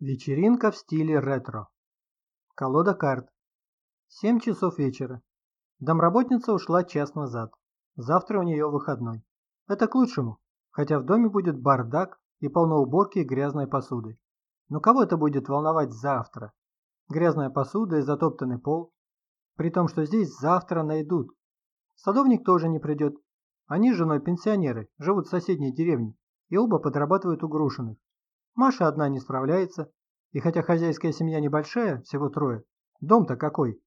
Вечеринка в стиле ретро. Колода карт. Семь часов вечера. Домработница ушла час назад. Завтра у нее выходной. Это к лучшему, хотя в доме будет бардак и полно уборки и грязной посуды. Но кого это будет волновать завтра? Грязная посуда и затоптанный пол. При том, что здесь завтра найдут. Садовник тоже не придет. Они с женой пенсионеры, живут в соседней деревне, и оба подрабатывают у Грушиных. Маша одна не справляется, и хотя хозяйская семья небольшая, всего трое, дом-то какой?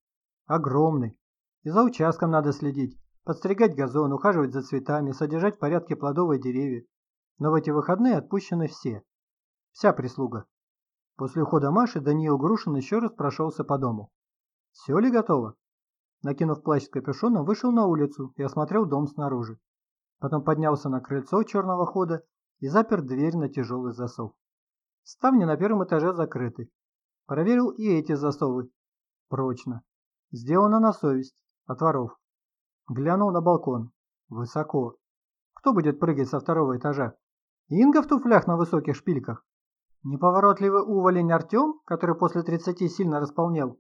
Огромный. И за участком надо следить, подстригать газон, ухаживать за цветами, содержать в порядке плодовые деревья. Но в эти выходные отпущены все. Вся прислуга. После ухода Маши Даниил Грушин еще раз прошелся по дому. Все ли готово? Накинув плащ с капюшоном, вышел на улицу и осмотрел дом снаружи. Потом поднялся на крыльцо черного хода и запер дверь на тяжелый засов. Ставни на первом этаже закрыты. Проверил и эти засовы. Прочно. Сделано на совесть. От воров. Глянул на балкон. Высоко. Кто будет прыгать со второго этажа? Инга в туфлях на высоких шпильках? Неповоротливый уволень Артем, который после 30 сильно располнел?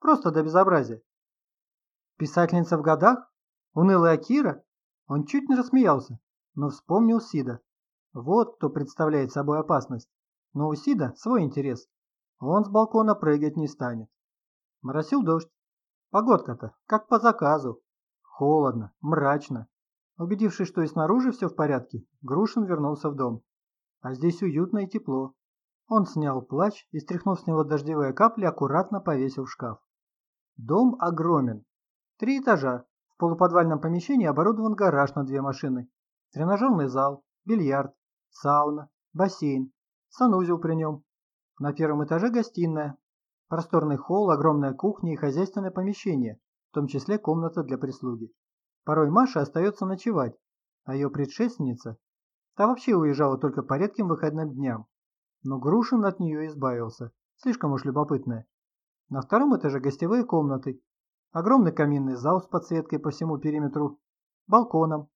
Просто до безобразия. Писательница в годах? Унылая Кира? Он чуть не рассмеялся, но вспомнил Сида. Вот кто представляет собой опасность. Но у Сида свой интерес. Он с балкона прыгать не станет. Моросил дождь. Погодка-то, как по заказу. Холодно, мрачно. Убедившись, что и снаружи все в порядке, Грушин вернулся в дом. А здесь уютно и тепло. Он снял плащ и, стряхнув с него дождевые капли, аккуратно повесил в шкаф. Дом огромен. Три этажа. В полуподвальном помещении оборудован гараж на две машины. Тренажерный зал, бильярд, сауна, бассейн, санузел при нем. На первом этаже гостиная, просторный холл, огромная кухня и хозяйственное помещение, в том числе комната для прислуги. Порой Маша остается ночевать, а ее предшественница, та вообще уезжала только по редким выходным дням. Но Грушин от нее избавился, слишком уж любопытная. На втором этаже гостевые комнаты, огромный каминный зал с подсветкой по всему периметру, балконом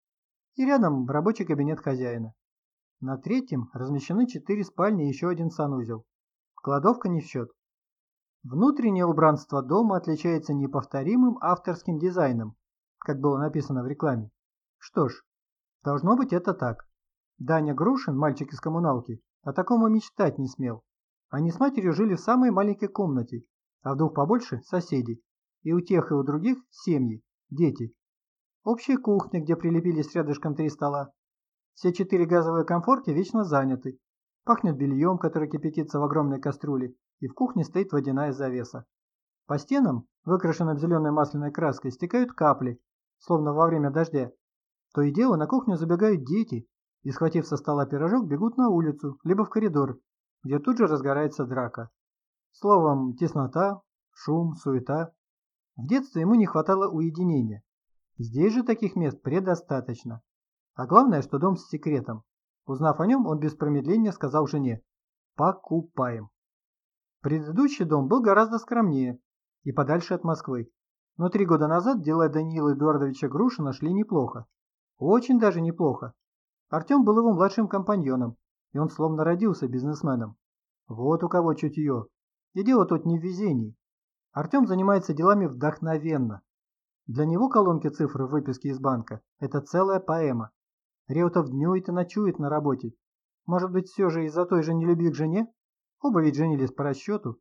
и рядом рабочий кабинет хозяина. На третьем размещены четыре спальни и еще один санузел. Кладовка не в счет. Внутреннее убранство дома отличается неповторимым авторским дизайном, как было написано в рекламе. Что ж, должно быть это так. Даня Грушин, мальчик из коммуналки, о таком и мечтать не смел. Они с матерью жили в самой маленькой комнате, а в двух побольше – соседи. И у тех, и у других – семьи, дети. Общая кухня, где прилепились рядышком три стола, все четыре газовые комфорки вечно заняты. Пахнет бельем, который кипятится в огромной кастрюле, и в кухне стоит водяная завеса. По стенам, выкрашенным зеленой масляной краской, стекают капли, словно во время дождя. То и дело на кухню забегают дети и, схватив со стола пирожок, бегут на улицу, либо в коридор, где тут же разгорается драка. Словом, теснота, шум, суета. В детстве ему не хватало уединения. Здесь же таких мест предостаточно. А главное, что дом с секретом. Узнав о нем, он без промедления сказал жене «Покупаем». Предыдущий дом был гораздо скромнее и подальше от Москвы. Но три года назад дела Даниила Эдуардовича Грушина шли неплохо. Очень даже неплохо. Артем был его младшим компаньоном, и он словно родился бизнесменом. Вот у кого чутье. И дело тут не в везении. Артем занимается делами вдохновенно. Для него колонки цифр в выписке из банка – это целая поэма. Реутов днюет и ночует на работе. Может быть, все же из-за той же нелюбви к жене? Оба ведь женились по расчету.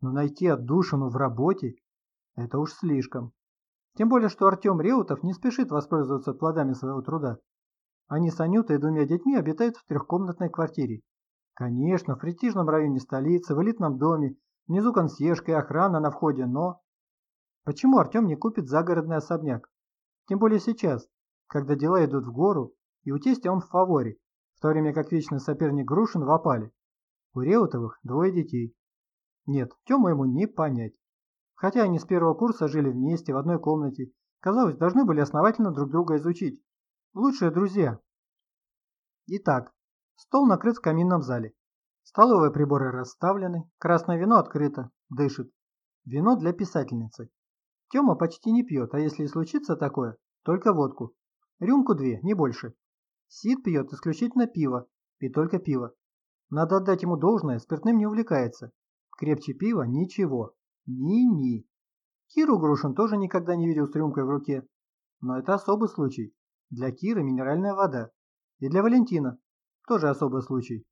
Но найти отдушину в работе – это уж слишком. Тем более, что Артем Реутов не спешит воспользоваться плодами своего труда. Они с Анютой и двумя детьми обитают в трехкомнатной квартире. Конечно, в престижном районе столицы, в элитном доме, внизу консьержка и охрана на входе, но... Почему Артем не купит загородный особняк? Тем более сейчас, когда дела идут в гору, и у тестя он в фаворе, в то время как вечный соперник Грушин в опале. У Реутовых двое детей. Нет, Тему ему не понять. Хотя они с первого курса жили вместе, в одной комнате, казалось, должны были основательно друг друга изучить. Лучшие друзья. Итак, стол накрыт в каминном зале. Столовые приборы расставлены, красное вино открыто, дышит. Вино для писательницы. Тёма почти не пьет, а если и случится такое, только водку. Рюмку две, не больше. Сид пьет исключительно пиво, и только пиво. Надо отдать ему должное, спиртным не увлекается. Крепче пива – ничего. Ни-ни. Киру Грушин тоже никогда не видел с рюмкой в руке. Но это особый случай. Для Киры минеральная вода. И для Валентина тоже особый случай.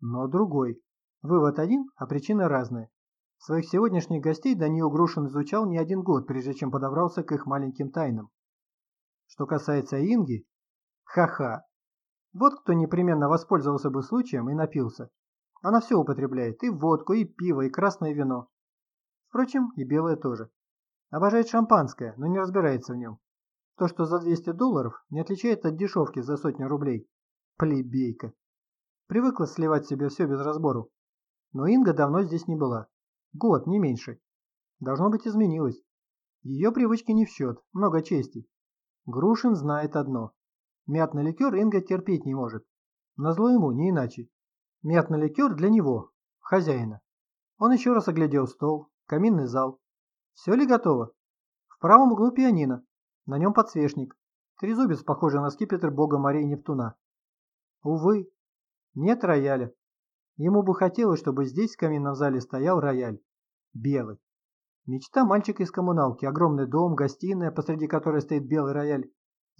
Но другой. Вывод один, а причины разные. Своих сегодняшних гостей Даниил Грушин изучал не один год, прежде чем подобрался к их маленьким тайнам. Что касается Инги, ха-ха. Вот кто непременно воспользовался бы случаем и напился. Она все употребляет, и водку, и пиво, и красное вино. Впрочем, и белое тоже. Обожает шампанское, но не разбирается в нем. То, что за 200 долларов, не отличает от дешевки за сотню рублей. Плебейка. Привыкла сливать себе все без разбору. Но Инга давно здесь не была. Год, не меньше. Должно быть, изменилось. Ее привычки не в счет, много чести. Грушин знает одно. Мятный ликер Инга терпеть не может. Назло ему, не иначе. Мятный ликер для него, хозяина. Он еще раз оглядел стол, каминный зал. Все ли готово? В правом углу пианино. На нем подсвечник. Трезубец, похожий на скипетр бога морей Нептуна. Увы, нет рояля. Ему бы хотелось, чтобы здесь в каминном зале стоял рояль. Белый. Мечта мальчика из коммуналки. Огромный дом, гостиная, посреди которой стоит белый рояль.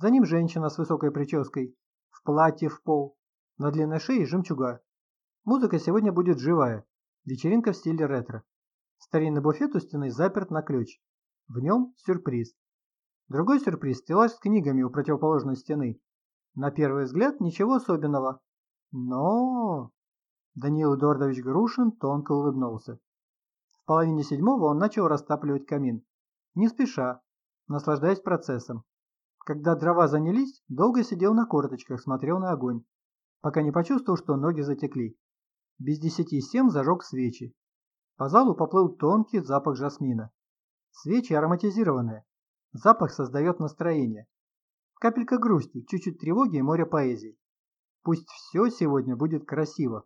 За ним женщина с высокой прической. В платье в пол. На длинной шее жемчуга. Музыка сегодня будет живая. Вечеринка в стиле ретро. Старинный буфет у стены заперт на ключ. В нем сюрприз. Другой сюрприз – стеллаж с книгами у противоположной стены. На первый взгляд ничего особенного. Но... Даниил Эдуардович Грушин тонко улыбнулся. В половине седьмого он начал растапливать камин. Не спеша, наслаждаясь процессом. Когда дрова занялись, долго сидел на корточках, смотрел на огонь, пока не почувствовал, что ноги затекли без десяти семь зажег свечи. По залу поплыл тонкий запах жасмина. Свечи ароматизированные. Запах создает настроение. Капелька грусти, чуть-чуть тревоги и море поэзии. Пусть все сегодня будет красиво.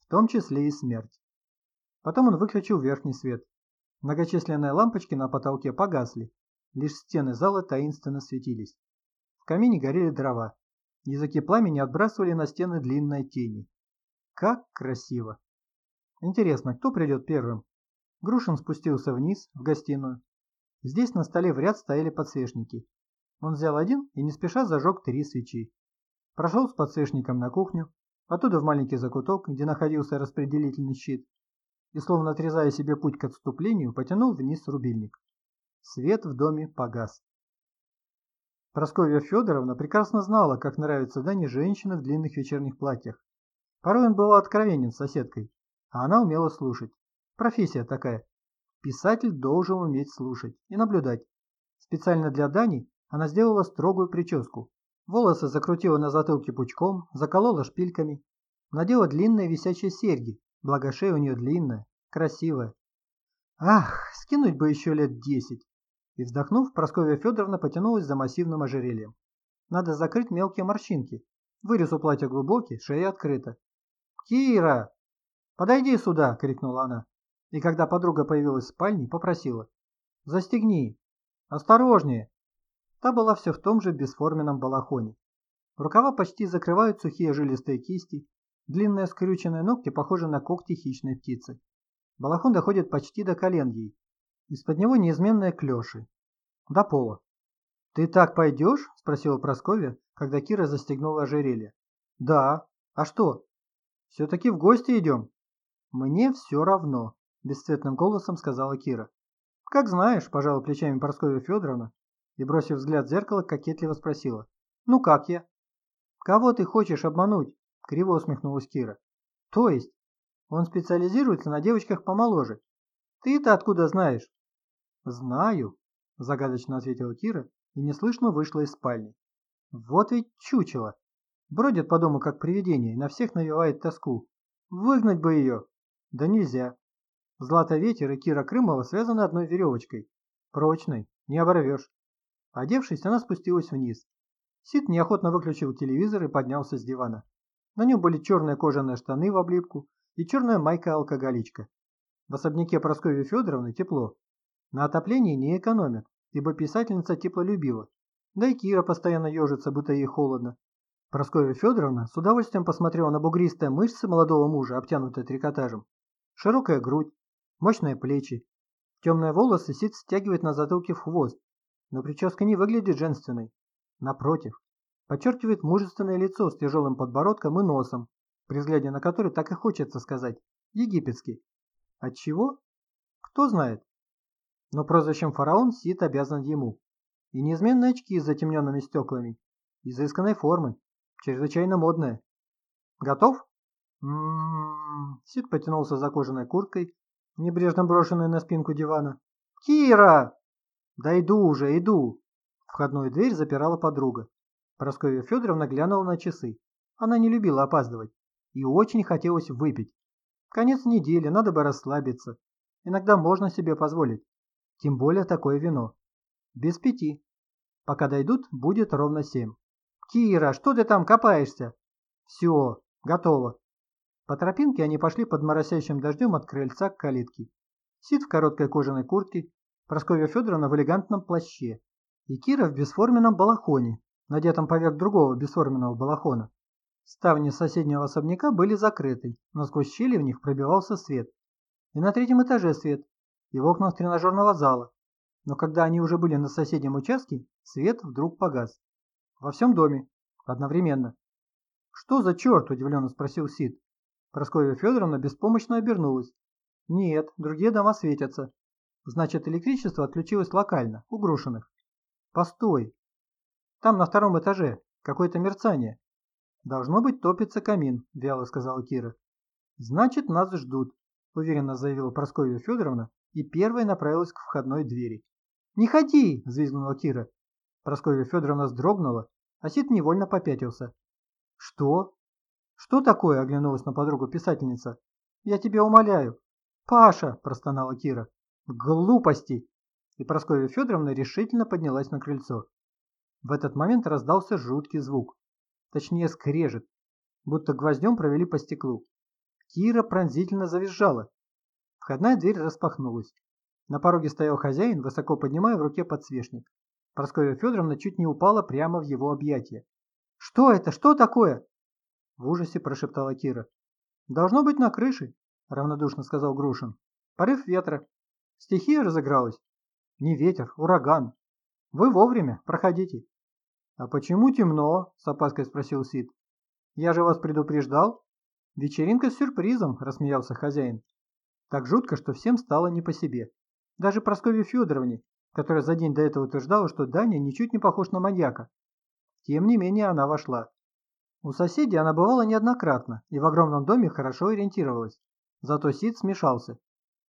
В том числе и смерть. Потом он выключил верхний свет. Многочисленные лампочки на потолке погасли. Лишь стены зала таинственно светились. В камине горели дрова. Языки пламени отбрасывали на стены длинные тени. Как красиво! Интересно, кто придет первым? Грушин спустился вниз, в гостиную. Здесь на столе в ряд стояли подсвечники. Он взял один и не спеша зажег три свечи. Прошел с подсвечником на кухню, оттуда в маленький закуток, где находился распределительный щит, и, словно отрезая себе путь к отступлению, потянул вниз рубильник. Свет в доме погас. Просковья Федоровна прекрасно знала, как нравятся Дане женщины в длинных вечерних платьях. Порой он был откровенен с соседкой, а она умела слушать. Профессия такая. Писатель должен уметь слушать и наблюдать. Специально для Дани она сделала строгую прическу. Волосы закрутила на затылке пучком, заколола шпильками. Надела длинные висячие серьги, благо шея у нее длинная, красивая. Ах, скинуть бы еще лет десять. И вздохнув, Прасковья Федоровна потянулась за массивным ожерельем. Надо закрыть мелкие морщинки. Вырез у платья глубокий, шея открыта. «Кира! Подойди сюда!» – крикнула она. И когда подруга появилась в спальне, попросила. «Застегни! Осторожнее!» Та была все в том же бесформенном балахоне. Рукава почти закрывают сухие жилистые кисти, длинные скрюченные ногти похожи на когти хищной птицы. Балахон доходит почти до колен ей. Из-под него неизменные клеши. До пола. «Ты так пойдешь?» – спросила Прасковья, когда Кира застегнула ожерелье. «Да. А что?» «Все-таки в гости идем?» «Мне все равно», – бесцветным голосом сказала Кира. «Как знаешь», – пожала плечами Прасковья Федоровна и, бросив взгляд в зеркало, кокетливо спросила. «Ну как я?» «Кого ты хочешь обмануть?» – криво усмехнулась Кира. «То есть? Он специализируется на девочках помоложе. Ты-то откуда знаешь?» «Знаю», – загадочно ответила Кира и неслышно вышла из спальни. «Вот ведь чучело!» Бродит по дому как привидение и на всех навевает тоску. Выгнать бы ее! Да нельзя. Злата Ветер и Кира Крымова связаны одной веревочкой. Прочной, не оборвешь. Одевшись, она спустилась вниз. Сид неохотно выключил телевизор и поднялся с дивана. На нем были черные кожаные штаны в облипку и черная майка-алкоголичка. В особняке Прасковьи Федоровны тепло. На отоплении не экономят, ибо писательница теплолюбива. Да и Кира постоянно ежится, будто ей холодно. Прасковья Федоровна с удовольствием посмотрела на бугристые мышцы молодого мужа, обтянутые трикотажем. Широкая грудь, мощные плечи. Темные волосы Сид стягивает на затылке в хвост, но прическа не выглядит женственной. Напротив, подчеркивает мужественное лицо с тяжелым подбородком и носом, при взгляде на который так и хочется сказать «египетский». Отчего? Кто знает. Но прозвищем фараон Сид обязан ему. И неизменные очки с затемненными стеклами, изысканной формы, Чрезвычайно модная. Готов? М-м-м. Сид потянулся за кожаной курткой, небрежно брошенной на спинку дивана. Кира! Да иду уже, иду. Входную дверь запирала подруга. Прасковья Федоровна глянула на часы. Она не любила опаздывать. И очень хотелось выпить. Конец недели, надо бы расслабиться. Иногда можно себе позволить. Тем более такое вино. Без пяти. Пока дойдут, будет ровно семь. «Кира, что ты там копаешься?» «Все, готово». По тропинке они пошли под моросящим дождем от крыльца к калитке. Сид в короткой кожаной куртке, Прасковья Федоровна в элегантном плаще и Кира в бесформенном балахоне, надетом поверх другого бесформенного балахона. Ставни соседнего особняка были закрыты, но сквозь щели в них пробивался свет. И на третьем этаже свет, и в окнах тренажерного зала. Но когда они уже были на соседнем участке, свет вдруг погас. Во всем доме. Одновременно. «Что за черт?» – удивленно спросил Сид. Прасковья Федоровна беспомощно обернулась. «Нет, другие дома светятся. Значит, электричество отключилось локально, у Грушиных. Постой. Там на втором этаже какое-то мерцание. Должно быть топится камин, вяло сказала Кира. Значит, нас ждут, уверенно заявила Прасковья Федоровна и первой направилась к входной двери. «Не ходи!» – взвизгнула Кира. Прасковья Федоровна вздрогнула, а Сид невольно попятился. «Что? Что такое?» – оглянулась на подругу писательница. «Я тебя умоляю». «Паша!» – простонала Кира. «Глупости!» И Прасковья Федоровна решительно поднялась на крыльцо. В этот момент раздался жуткий звук. Точнее, скрежет, будто гвоздем провели по стеклу. Кира пронзительно завизжала. Входная дверь распахнулась. На пороге стоял хозяин, высоко поднимая в руке подсвечник. Прасковья Федоровна чуть не упала прямо в его объятия. «Что это? Что такое?» В ужасе прошептала Кира. «Должно быть на крыше», — равнодушно сказал Грушин. «Порыв ветра. Стихия разыгралась. Не ветер, ураган. Вы вовремя, проходите». «А почему темно?» — с опаской спросил Сид. «Я же вас предупреждал». «Вечеринка с сюрпризом», — рассмеялся хозяин. Так жутко, что всем стало не по себе. Даже Прасковье Федоровне, которая за день до этого утверждала, что Даня ничуть не похож на маньяка. Тем не менее она вошла. У соседей она бывала неоднократно и в огромном доме хорошо ориентировалась. Зато Сид смешался.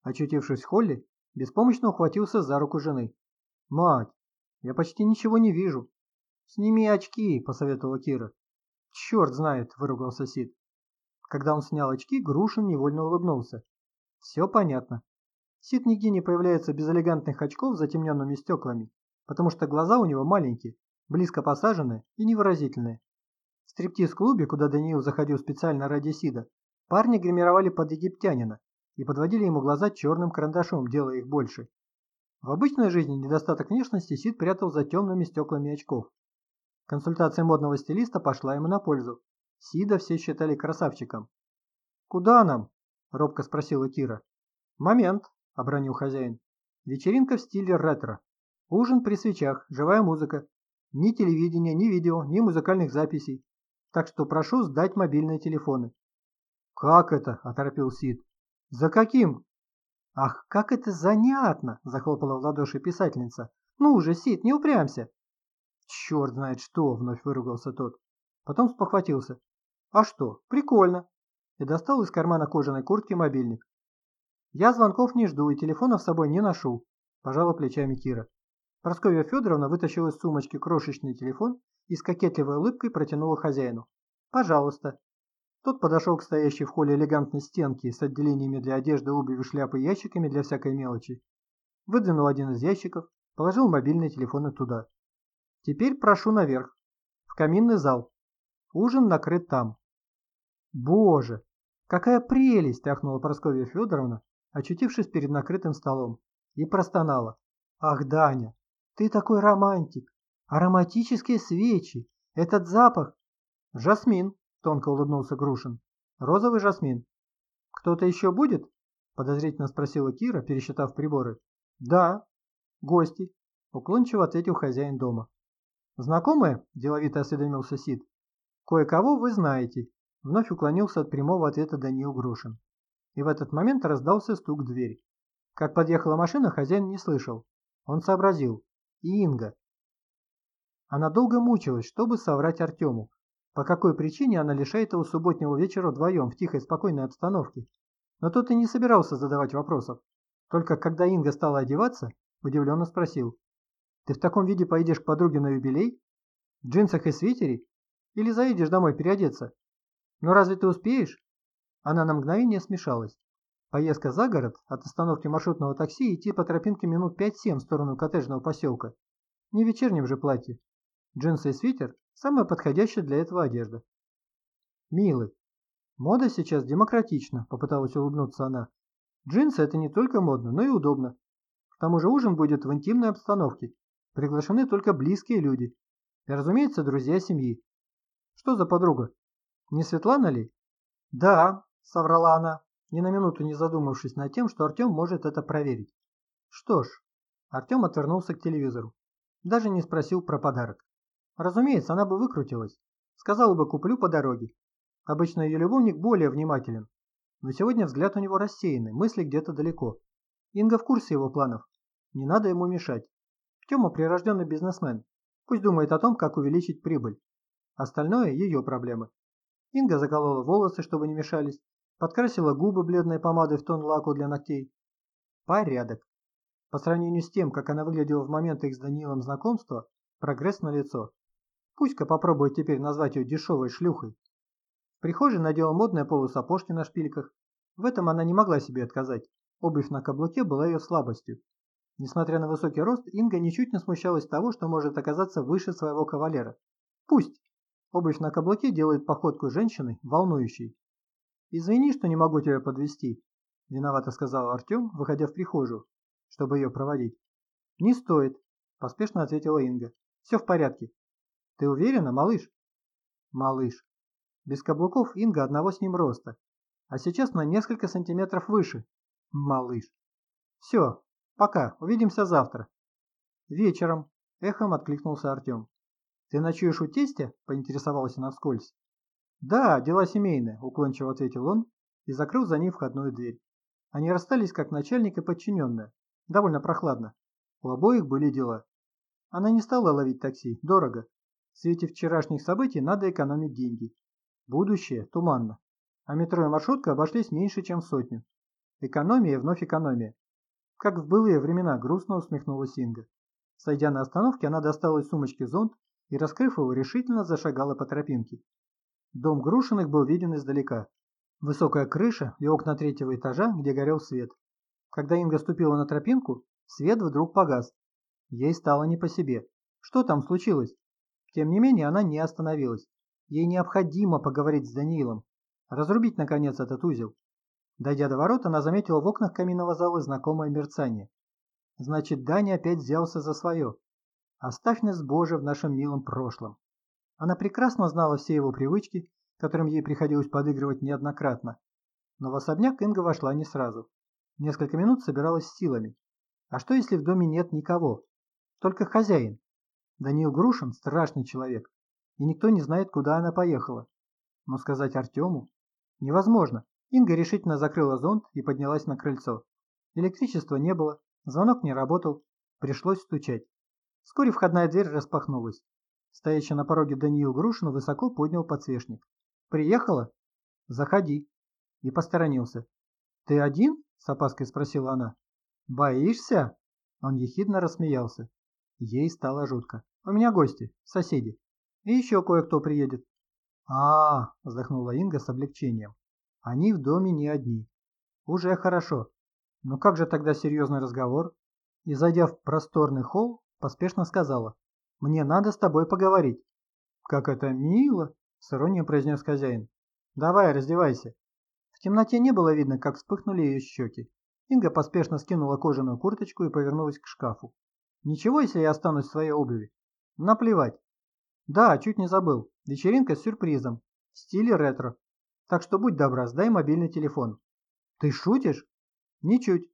Очутившись в холле, беспомощно ухватился за руку жены. «Мать, я почти ничего не вижу». «Сними очки», – посоветовала Кира. «Черт знает», – выругался Сид. Когда он снял очки, Грушин невольно улыбнулся. «Все понятно. Сид нигде не появляется без элегантных очков с затемненными стеклами, потому что глаза у него маленькие, близко посаженные и невыразительные. В стриптиз-клубе, куда Даниил заходил специально ради Сида, парни гримировали под египтянина и подводили ему глаза черным карандашом, делая их больше. В обычной жизни недостаток внешности Сид прятал за темными стеклами очков. Консультация модного стилиста пошла ему на пользу. Сида все считали красавчиком. «Куда нам?» – робко спросила Кира. «Момент», – обронил хозяин. «Вечеринка в стиле ретро. Ужин при свечах, живая музыка. Ни телевидения, ни видео, ни музыкальных записей. Так что прошу сдать мобильные телефоны». «Как это?» – оторопил Сид. «За каким?» «Ах, как это занятно!» – захлопала в ладоши писательница. «Ну уже, Сид, не упрямся!» «Черт знает что!» – вновь выругался тот. Потом спохватился. «А что? Прикольно!» И достал из кармана кожаной куртки мобильник. Я звонков не жду и телефона с собой не ношу, пожала плечами Кира. Прасковья Федоровна вытащила из сумочки крошечный телефон и с кокетливой улыбкой протянула хозяину. «Пожалуйста». Тот подошел к стоящей в холле элегантной стенке с отделениями для одежды, обуви, шляпы и ящиками для всякой мелочи. Выдвинул один из ящиков, положил мобильный телефон туда. «Теперь прошу наверх, в каминный зал. Ужин накрыт там». «Боже, какая прелесть!» – ахнула Прасковья Федоровна очутившись перед накрытым столом, и простонала. «Ах, Даня, ты такой романтик! Ароматические свечи! Этот запах! «Жасмин», – тонко улыбнулся Грушин. «Розовый жасмин». «Кто-то еще будет?» – подозрительно спросила Кира, пересчитав приборы. «Да». «Гости», – уклончиво ответил хозяин дома. «Знакомые?» – деловито осведомился Сид. «Кое-кого вы знаете», – вновь уклонился от прямого ответа Даниил Грушин. И в этот момент раздался стук в дверь. Как подъехала машина, хозяин не слышал. Он сообразил. И Инга. Она долго мучилась, чтобы соврать Артему. По какой причине она лишает его субботнего вечера вдвоем в тихой спокойной обстановке. Но тот и не собирался задавать вопросов. Только когда Инга стала одеваться, удивленно спросил. «Ты в таком виде поедешь к подруге на юбилей? В джинсах и свитере? Или заедешь домой переодеться? Ну разве ты успеешь?» Она на мгновение смешалась. Поездка за город, от остановки маршрутного такси идти по тропинке минут 5-7 в сторону коттеджного поселка. Не в вечернем же платье. Джинсы и свитер – самая подходящая для этого одежда. Милый. Мода сейчас демократична, попыталась улыбнуться она. Джинсы – это не только модно, но и удобно. К тому же ужин будет в интимной обстановке. Приглашены только близкие люди. И, разумеется, друзья семьи. Что за подруга? Не Светлана ли? Да, соврала она, ни на минуту не задумавшись над тем, что Артем может это проверить. Что ж, Артем отвернулся к телевизору. Даже не спросил про подарок. Разумеется, она бы выкрутилась. Сказала бы, куплю по дороге. Обычно ее любовник более внимателен. Но сегодня взгляд у него рассеянный, мысли где-то далеко. Инга в курсе его планов. Не надо ему мешать. Тёма прирожденный бизнесмен. Пусть думает о том, как увеличить прибыль. Остальное – ее проблемы. Инга заколола волосы, чтобы не мешались, подкрасила губы бледной помадой в тон лаку для ногтей. Порядок. По сравнению с тем, как она выглядела в момент их с Даниилом знакомства, прогресс на лицо. Пусть-ка попробует теперь назвать ее дешевой шлюхой. В прихожей надела модные полусапожки на шпильках. В этом она не могла себе отказать. Обувь на каблуке была ее слабостью. Несмотря на высокий рост, Инга ничуть не смущалась того, что может оказаться выше своего кавалера. Пусть. Обувь на каблуке делает походку женщины волнующей. «Извини, что не могу тебя подвести, виновато сказал Артем, выходя в прихожую, чтобы ее проводить. «Не стоит», – поспешно ответила Инга. «Все в порядке». «Ты уверена, малыш?» «Малыш». Без каблуков Инга одного с ним роста, а сейчас на несколько сантиметров выше. Малыш. «Все, пока, увидимся завтра». «Вечером», – эхом откликнулся Артем. «Ты ночуешь у тестя?» – поинтересовался она вскользь. «Да, дела семейные», – уклончиво ответил он и закрыл за ней входную дверь. Они расстались как начальник и подчиненная. Довольно прохладно. У обоих были дела. Она не стала ловить такси, дорого. В свете вчерашних событий надо экономить деньги. Будущее туманно. А метро и маршрутка обошлись меньше, чем сотню. Экономия вновь экономия. Как в былые времена грустно усмехнулась Инга. Сойдя на остановке, она достала из сумочки зонт и, раскрыв его, решительно зашагала по тропинке. Дом Грушиных был виден издалека. Высокая крыша и окна третьего этажа, где горел свет. Когда Инга ступила на тропинку, свет вдруг погас. Ей стало не по себе. Что там случилось? Тем не менее, она не остановилась. Ей необходимо поговорить с Даниилом. Разрубить, наконец, этот узел. Дойдя до ворот, она заметила в окнах каминного зала знакомое мерцание. Значит, Даня опять взялся за свое. Оставь нас, Боже, в нашем милом прошлом. Она прекрасно знала все его привычки, которым ей приходилось подыгрывать неоднократно. Но в особняк Инга вошла не сразу. Несколько минут собиралась силами. А что, если в доме нет никого? Только хозяин. Даниил Грушин – страшный человек, и никто не знает, куда она поехала. Но сказать Артему? Невозможно. Инга решительно закрыла зонт и поднялась на крыльцо. Электричества не было, звонок не работал, пришлось стучать. Вскоре входная дверь распахнулась. Стоящий на пороге Даниил Грушин высоко поднял подсвечник. «Приехала? Заходи». И посторонился. «Ты один?» – с опаской спросила она. «Боишься?» Он ехидно рассмеялся. Ей стало жутко. «У меня гости, соседи. И еще кое-кто приедет». А, -а, -а вздохнула Инга с облегчением. «Они в доме не одни. Уже хорошо. Но как же тогда серьезный разговор?» И, зайдя в просторный холл, поспешно сказала. Мне надо с тобой поговорить». «Как это мило!» – с иронией произнес хозяин. «Давай, раздевайся». В темноте не было видно, как вспыхнули ее щеки. Инга поспешно скинула кожаную курточку и повернулась к шкафу. «Ничего, если я останусь в своей обуви?» «Наплевать». Да, чуть не забыл. Вечеринка с сюрпризом. В стиле ретро. Так что будь добра, сдай мобильный телефон. Ты шутишь? Ничуть.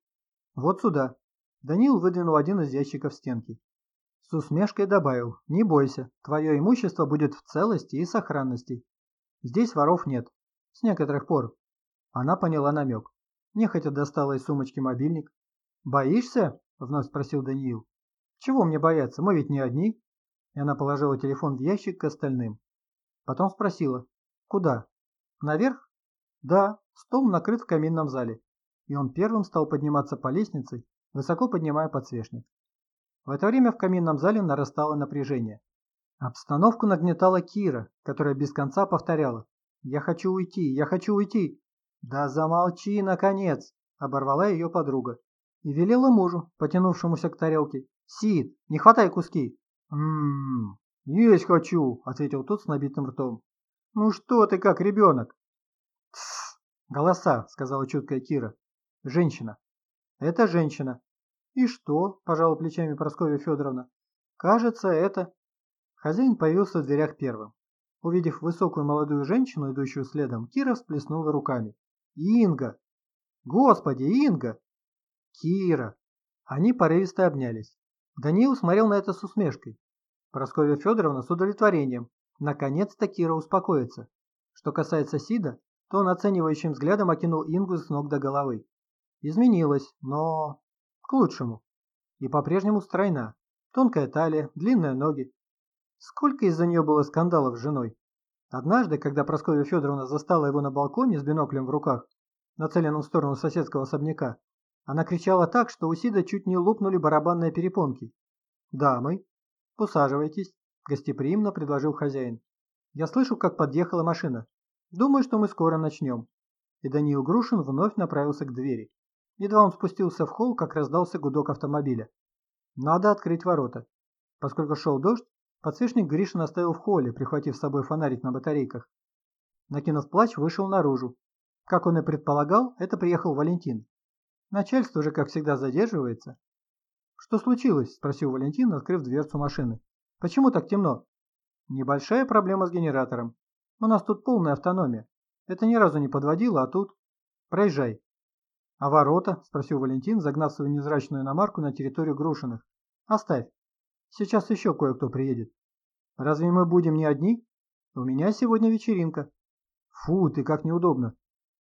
Вот сюда. Данил выдвинул один из ящиков стенки. С усмешкой добавил, не бойся, твое имущество будет в целости и сохранности. Здесь воров нет. С некоторых пор. Она поняла намек. Нехотя достала из сумочки мобильник. «Боишься?» – вновь спросил Даниил. «Чего мне бояться? Мы ведь не одни». И она положила телефон в ящик к остальным. Потом спросила. «Куда? Наверх?» «Да, стол накрыт в каминном зале». И он первым стал подниматься по лестнице, высоко поднимая подсвечник. В это время в каминном зале нарастало напряжение. Обстановку нагнетала Кира, которая без конца повторяла «Я хочу уйти, я хочу уйти». «Да замолчи, наконец!» – оборвала ее подруга. И велела мужу, потянувшемуся к тарелке. «Сид, не хватай куски!» «Ммм, есть хочу!» – ответил тот с набитым ртом. «Ну что ты как ребенок?» «Тссс, голоса!» – сказала чуткая Кира. «Женщина». «Это женщина». «И что?» – пожала плечами Прасковья Федоровна. «Кажется, это...» Хозяин появился в дверях первым. Увидев высокую молодую женщину, идущую следом, Кира всплеснула руками. «Инга! Господи, Инга!» «Кира!» Они порывисто обнялись. Даниил смотрел на это с усмешкой. Прасковья Федоровна с удовлетворением. Наконец-то Кира успокоится. Что касается Сида, то он оценивающим взглядом окинул Ингу с ног до головы. Изменилась, но... к лучшему. И по-прежнему стройна. Тонкая талия, длинные ноги. Сколько из-за нее было скандалов с женой. Однажды, когда Прасковья Федоровна застала его на балконе с биноклем в руках, нацеленным в сторону соседского особняка, она кричала так, что у Сида чуть не лопнули барабанные перепонки. «Дамы, усаживайтесь», – гостеприимно предложил хозяин. «Я слышу, как подъехала машина. Думаю, что мы скоро начнем». И Даниил Грушин вновь направился к двери. Едва он спустился в холл, как раздался гудок автомобиля. «Надо открыть ворота». Поскольку шел дождь, подсвечник Гришин оставил в холле, прихватив с собой фонарик на батарейках. Накинув плащ, вышел наружу. Как он и предполагал, это приехал Валентин. Начальство же, как всегда, задерживается. «Что случилось?» – спросил Валентин, открыв дверцу машины. «Почему так темно?» «Небольшая проблема с генератором. У нас тут полная автономия. Это ни разу не подводило, а тут...» «Проезжай». «А ворота?» – спросил Валентин, загнав свою незрачную иномарку на территорию Грушиных. «Оставь. Сейчас еще кое-кто приедет». «Разве мы будем не одни?» «У меня сегодня вечеринка». «Фу, ты как неудобно.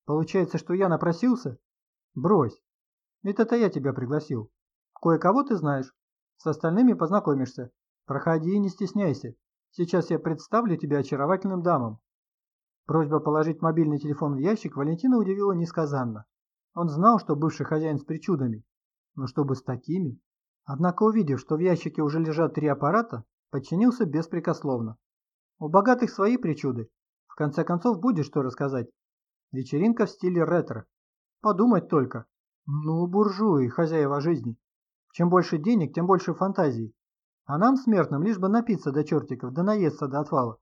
Получается, что я напросился?» «Брось. Ведь это я тебя пригласил. Кое-кого ты знаешь. С остальными познакомишься. Проходи не стесняйся. Сейчас я представлю тебя очаровательным дамам. Просьба положить мобильный телефон в ящик Валентина удивила несказанно. Он знал, что бывший хозяин с причудами. Но чтобы с такими... Однако, увидев, что в ящике уже лежат три аппарата, подчинился беспрекословно. У богатых свои причуды. В конце концов, будет что рассказать. Вечеринка в стиле ретро. Подумать только, ну, буржуи, хозяева жизни. Чем больше денег, тем больше фантазий. А нам, смертным, лишь бы напиться до чертиков, да наесться до отвала.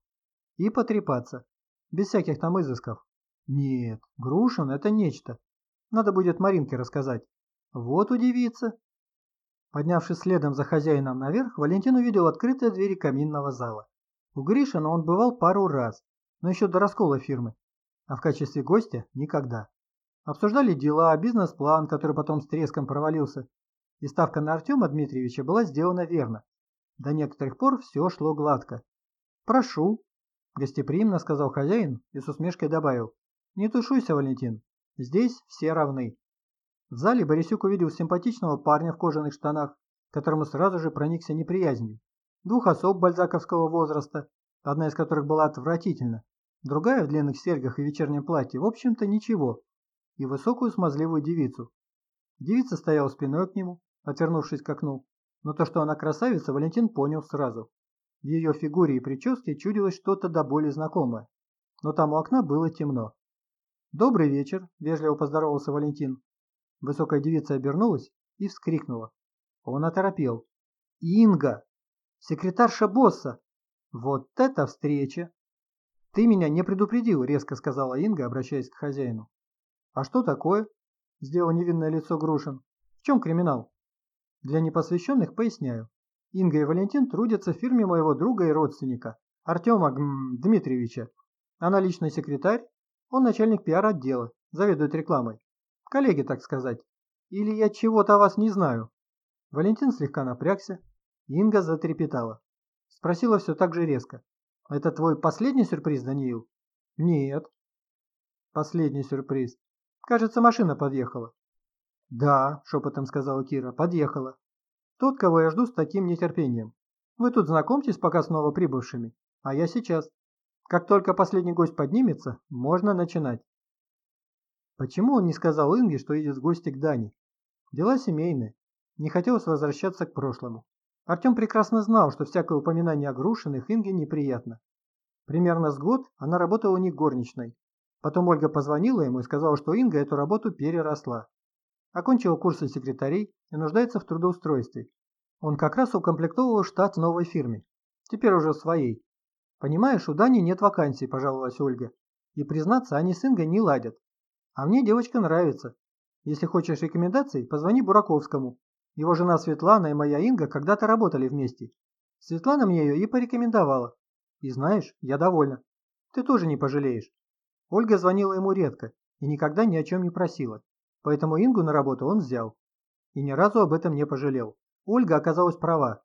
И потрепаться. Без всяких там изысков. Нет, Грушин – это нечто. Надо будет Маринке рассказать. Вот удивиться. Поднявшись следом за хозяином наверх, Валентин увидел открытые двери каминного зала. У Гришина он бывал пару раз, но еще до раскола фирмы, а в качестве гостя – никогда. Обсуждали дела, бизнес-план, который потом с треском провалился. И ставка на Артема Дмитриевича была сделана верно. До некоторых пор все шло гладко. «Прошу», – гостеприимно сказал хозяин и с усмешкой добавил. «Не тушуйся, Валентин. Здесь все равны». В зале Борисюк увидел симпатичного парня в кожаных штанах, которому сразу же проникся неприязнью. Двух особ бальзаковского возраста, одна из которых была отвратительна, другая в длинных серьгах и вечернем платье, в общем-то, ничего, и высокую смазливую девицу. Девица стояла спиной к нему, отвернувшись к окну, но то, что она красавица, Валентин понял сразу. В ее фигуре и прическе чудилось что-то до боли знакомое, но там у окна было темно. «Добрый вечер», – вежливо поздоровался Валентин. Высокая девица обернулась и вскрикнула. Он оторопел. «Инга! Секретарша босса! Вот это встреча!» «Ты меня не предупредил», – резко сказала Инга, обращаясь к хозяину. «А что такое?» – сделал невинное лицо Грушин. «В чем криминал?» «Для непосвященных поясняю. Инга и Валентин трудятся в фирме моего друга и родственника, Артема гм, Дмитриевича. Она личный секретарь, он начальник пиар-отдела, заведует рекламой. Коллеги, так сказать. Или я чего-то о вас не знаю?» Валентин слегка напрягся, Инга затрепетала. Спросила все так же резко. «Это твой последний сюрприз, Даниил?» «Нет». «Последний сюрприз. Кажется, машина подъехала». «Да», – шепотом сказала Кира, – «подъехала. Тот, кого я жду с таким нетерпением. Вы тут знакомьтесь пока с новоприбывшими, а я сейчас. Как только последний гость поднимется, можно начинать». Почему он не сказал Инге, что идет в гости к Дане? Дела семейные. Не хотелось возвращаться к прошлому. Артем прекрасно знал, что всякое упоминание о Грушиных Инге неприятно. Примерно с год она работала у них горничной. Потом Ольга позвонила ему и сказала, что Инга эту работу переросла. Окончила курсы секретарей и нуждается в трудоустройстве. Он как раз укомплектовывал штат в новой фирме. Теперь уже своей. «Понимаешь, у Дани нет вакансий», – пожаловалась Ольга. «И, признаться, они с Ингой не ладят. А мне девочка нравится. Если хочешь рекомендаций, позвони Бураковскому. Его жена Светлана и моя Инга когда-то работали вместе. Светлана мне ее и порекомендовала. И знаешь, я довольна. Ты тоже не пожалеешь. Ольга звонила ему редко и никогда ни о чем не просила. Поэтому Ингу на работу он взял. И ни разу об этом не пожалел. Ольга оказалась права.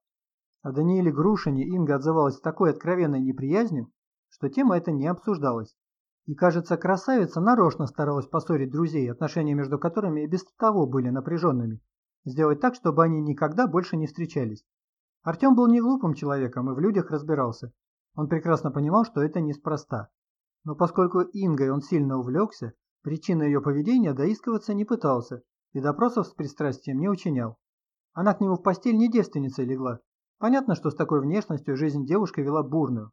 О Данииле Грушине Инга отзывалась с такой откровенной неприязнью, что тема эта не обсуждалась. И, кажется, красавица нарочно старалась поссорить друзей, отношения между которыми и без того были напряженными. Сделать так, чтобы они никогда больше не встречались. Артем был не глупым человеком и в людях разбирался. Он прекрасно понимал, что это неспроста. Но поскольку Ингой он сильно увлекся, причины ее поведения доискиваться не пытался и допросов с пристрастием не учинял. Она к нему в постель не девственницей легла. Понятно, что с такой внешностью жизнь девушки вела бурную.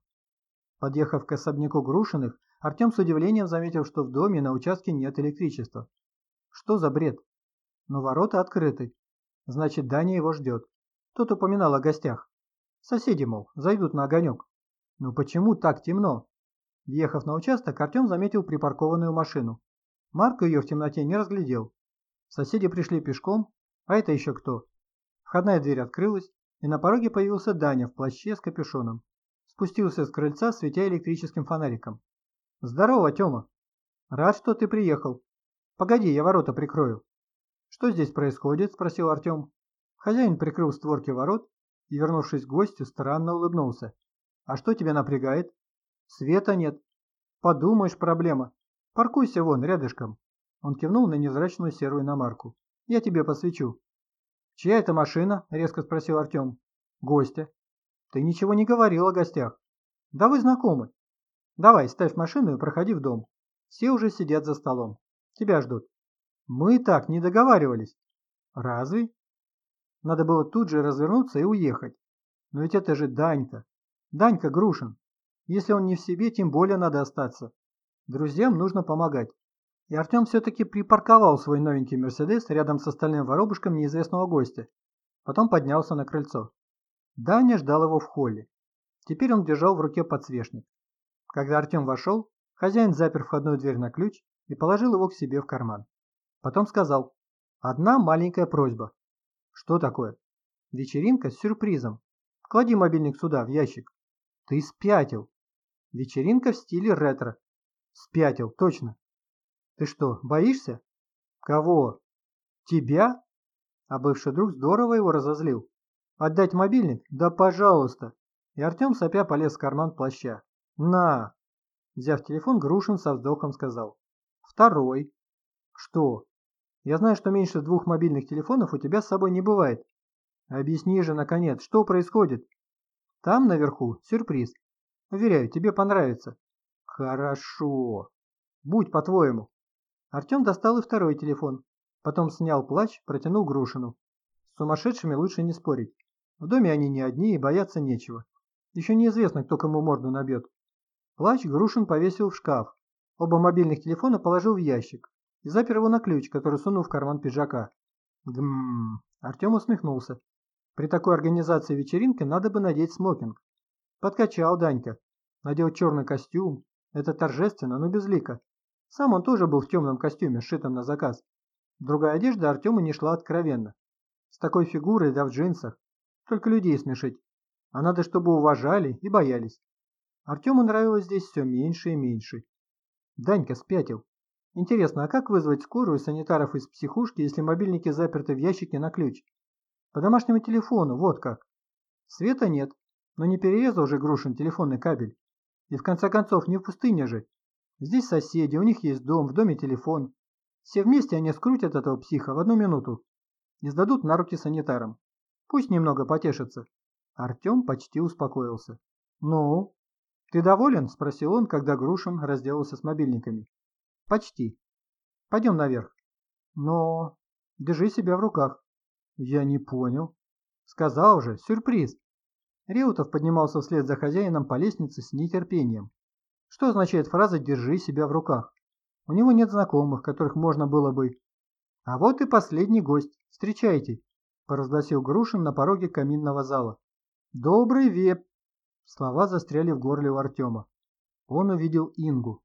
Подъехав к особняку Грушиных, Артем с удивлением заметил, что в доме на участке нет электричества. Что за бред? Но ворота открыты. Значит, Даня его ждет. Тот упоминал о гостях. Соседи, мол, зайдут на огонек. Но почему так темно? Въехав на участок, Артем заметил припаркованную машину. Марк ее в темноте не разглядел. Соседи пришли пешком, а это еще кто? Входная дверь открылась, и на пороге появился Даня в плаще с капюшоном. Спустился с крыльца, светя электрическим фонариком. «Здорово, Тёма!» «Рад, что ты приехал. Погоди, я ворота прикрою». «Что здесь происходит?» – спросил Артем. Хозяин прикрыл створки ворот и, вернувшись к гостю, странно улыбнулся. «А что тебя напрягает?» «Света нет». «Подумаешь, проблема. Паркуйся вон, рядышком». Он кивнул на невзрачную серую иномарку. «Я тебе посвечу». «Чья это машина?» – резко спросил Артем. «Гостя». «Ты ничего не говорил о гостях». «Да вы знакомы». Давай, ставь машину и проходи в дом. Все уже сидят за столом. Тебя ждут. Мы так не договаривались. Разве? Надо было тут же развернуться и уехать. Но ведь это же Данька. Данька Грушин. Если он не в себе, тем более надо остаться. Друзьям нужно помогать. И Артем все-таки припарковал свой новенький Мерседес рядом с остальным воробушком неизвестного гостя. Потом поднялся на крыльцо. Даня ждал его в холле. Теперь он держал в руке подсвечник. Когда Артем вошел, хозяин запер входную дверь на ключ и положил его к себе в карман. Потом сказал, одна маленькая просьба. Что такое? Вечеринка с сюрпризом. Клади мобильник сюда, в ящик. Ты спятил. Вечеринка в стиле ретро. Спятил, точно. Ты что, боишься? Кого? Тебя? А бывший друг здорово его разозлил. Отдать мобильник? Да пожалуйста. И Артем сопя полез в карман плаща. «На!» Взяв телефон, Грушин со вздохом сказал. «Второй». «Что?» «Я знаю, что меньше двух мобильных телефонов у тебя с собой не бывает. Объясни же, наконец, что происходит?» «Там, наверху, сюрприз. Уверяю, тебе понравится». «Хорошо. Будь по-твоему». Артем достал и второй телефон. Потом снял плащ, протянул Грушину. С сумасшедшими лучше не спорить. В доме они не одни и бояться нечего. Еще неизвестно, кто кому морду набьет. Плащ Грушин повесил в шкаф. Оба мобильных телефона положил в ящик и запер его на ключ, который сунул в карман пиджака. Гммм, Артем усмехнулся. При такой организации вечеринки надо бы надеть смокинг. Подкачал Данька. Надел черный костюм. Это торжественно, но безлико. Сам он тоже был в темном костюме, сшитом на заказ. Другая одежда Артему не шла откровенно. С такой фигурой, да в джинсах. Только людей смешить. А надо, чтобы уважали и боялись. Артему нравилось здесь все меньше и меньше. Данька спятил. Интересно, а как вызвать скорую санитаров из психушки, если мобильники заперты в ящике на ключ? По домашнему телефону, вот как. Света нет, но не перерезал же Грушин телефонный кабель. И в конце концов, не в пустыне же. Здесь соседи, у них есть дом, в доме телефон. Все вместе они скрутят этого психа в одну минуту и сдадут на руки санитарам. Пусть немного потешится. Артем почти успокоился. «Ну, ты доволен?» – спросил он, когда Грушин разделался с мобильниками. «Почти. Пойдем наверх». «Но... держи себя в руках». «Я не понял». «Сказал же, сюрприз». Реутов поднимался вслед за хозяином по лестнице с нетерпением. Что означает фраза «держи себя в руках»? У него нет знакомых, которых можно было бы... А вот и последний гость. Встречайте, поразгласил Грушин на пороге каминного зала. Добрый веп. Слова застряли в горле у Артема. Он увидел Ингу.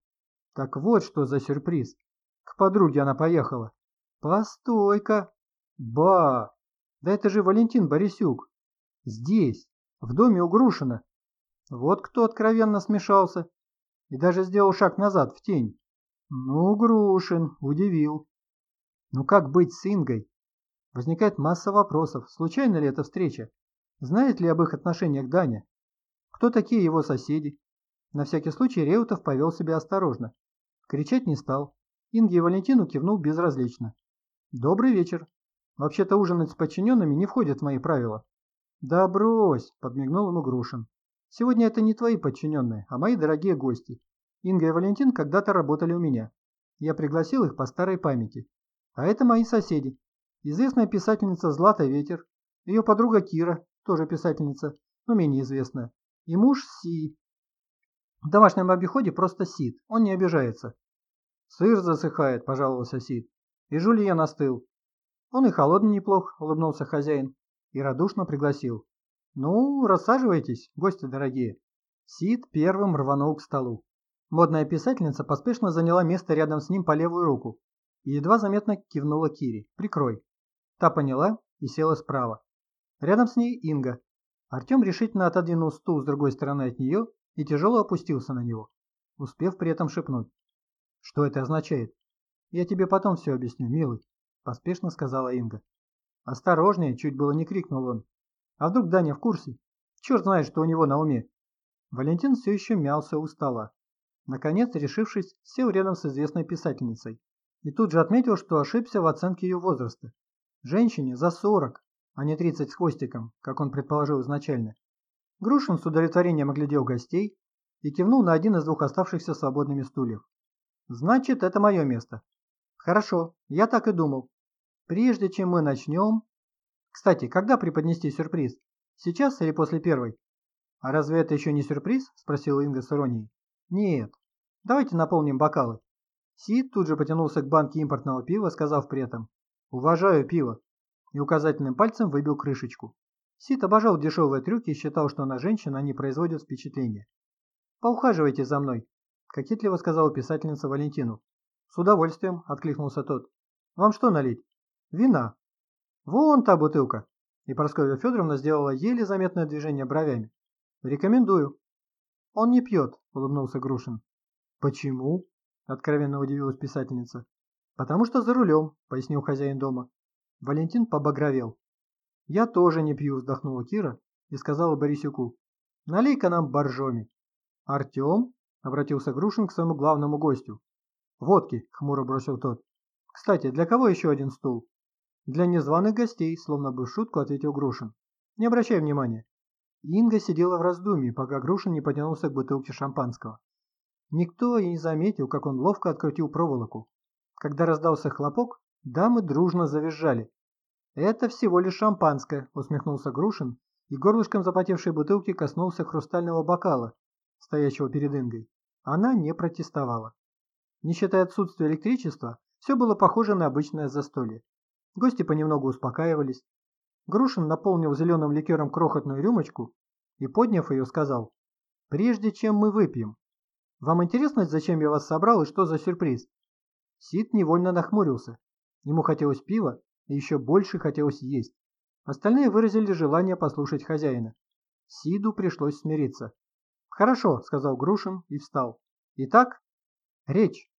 Так вот что за сюрприз. К подруге она поехала. Постой-ка. Ба! Да это же Валентин Борисюк. Здесь, в доме у Грушина. Вот кто откровенно смешался. И даже сделал шаг назад, в тень. Ну, Грушин, удивил. Ну как быть с Ингой? Возникает масса вопросов. Случайно ли эта встреча? Знает ли об их отношениях Даня? Кто такие его соседи? На всякий случай Реутов повел себя осторожно. Кричать не стал. Инге и Валентину кивнул безразлично. «Добрый вечер. Вообще-то ужинать с подчиненными не входит в мои правила». «Да брось!» – подмигнул ему Грушин. «Сегодня это не твои подчиненные, а мои дорогие гости. Инга и Валентин когда-то работали у меня. Я пригласил их по старой памяти. А это мои соседи. Известная писательница Злата Ветер, ее подруга Кира, тоже писательница, но менее известная, и муж Си. В домашнем обиходе просто Сид, он не обижается. Сыр засыхает, пожаловался Сид. И жульен остыл. Он и холодный неплох, улыбнулся хозяин и радушно пригласил. Ну, рассаживайтесь, гости дорогие. Сид первым рванул к столу. Модная писательница поспешно заняла место рядом с ним по левую руку и едва заметно кивнула Кире. «Прикрой». Та поняла и села справа. Рядом с ней Инга. Артем решительно отодвинул стул с другой стороны от нее и тяжело опустился на него, успев при этом шепнуть. «Что это означает?» «Я тебе потом все объясню, милый», – поспешно сказала Инга. «Осторожнее!» – чуть было не крикнул он. «А вдруг Даня в курсе? Черт знает, что у него на уме!» Валентин все еще мялся у стола. Наконец, решившись, сел рядом с известной писательницей. И тут же отметил, что ошибся в оценке ее возраста. Женщине за 40, а не 30 с хвостиком, как он предположил изначально. Грушин с удовлетворением оглядел гостей и кивнул на один из двух оставшихся свободными стульев. «Значит, это мое место». «Хорошо, я так и думал. Прежде чем мы начнем...» «Кстати, когда преподнести сюрприз? Сейчас или после первой?» «А разве это еще не сюрприз?» – спросила Инга с иронией. Нет. Давайте наполним бокалы. Сид тут же потянулся к банке импортного пива, сказав при этом «Уважаю пиво» и указательным пальцем выбил крышечку. Сид обожал дешевые трюки и считал, что на женщин они производят впечатление. «Поухаживайте за мной», – кокетливо сказала писательница Валентину. «С удовольствием», – откликнулся тот. «Вам что налить?» «Вина». «Вон та бутылка». И Прасковья Федоровна сделала еле заметное движение бровями. «Рекомендую». «Он не пьет», – улыбнулся Грушин. «Почему?» – откровенно удивилась писательница. «Потому что за рулем», – пояснил хозяин дома. Валентин побагровел. «Я тоже не пью», – вздохнула Кира и сказала Борисюку. «Налей-ка нам боржоми». «Артем?» – обратился Грушин к своему главному гостю. «Водки», – хмуро бросил тот. «Кстати, для кого еще один стул?» «Для незваных гостей», – словно бы в шутку ответил Грушин. «Не обращай внимания. Инга сидела в раздумье, пока Грушин не потянулся к бутылке шампанского. Никто и не заметил, как он ловко открутил проволоку. Когда раздался хлопок, дамы дружно завизжали. «Это всего лишь шампанское», — усмехнулся Грушин, и горлышком запотевшей бутылки коснулся хрустального бокала, стоящего перед Ингой. Она не протестовала. Не считая отсутствия электричества, все было похоже на обычное застолье. Гости понемногу успокаивались, Грушин наполнил зеленым ликером крохотную рюмочку и, подняв ее, сказал, «Прежде чем мы выпьем, вам интересно, зачем я вас собрал и что за сюрприз?» Сид невольно нахмурился. Ему хотелось пива, и еще больше хотелось есть. Остальные выразили желание послушать хозяина. Сиду пришлось смириться. Хорошо, сказал Грушин и встал. Итак, речь.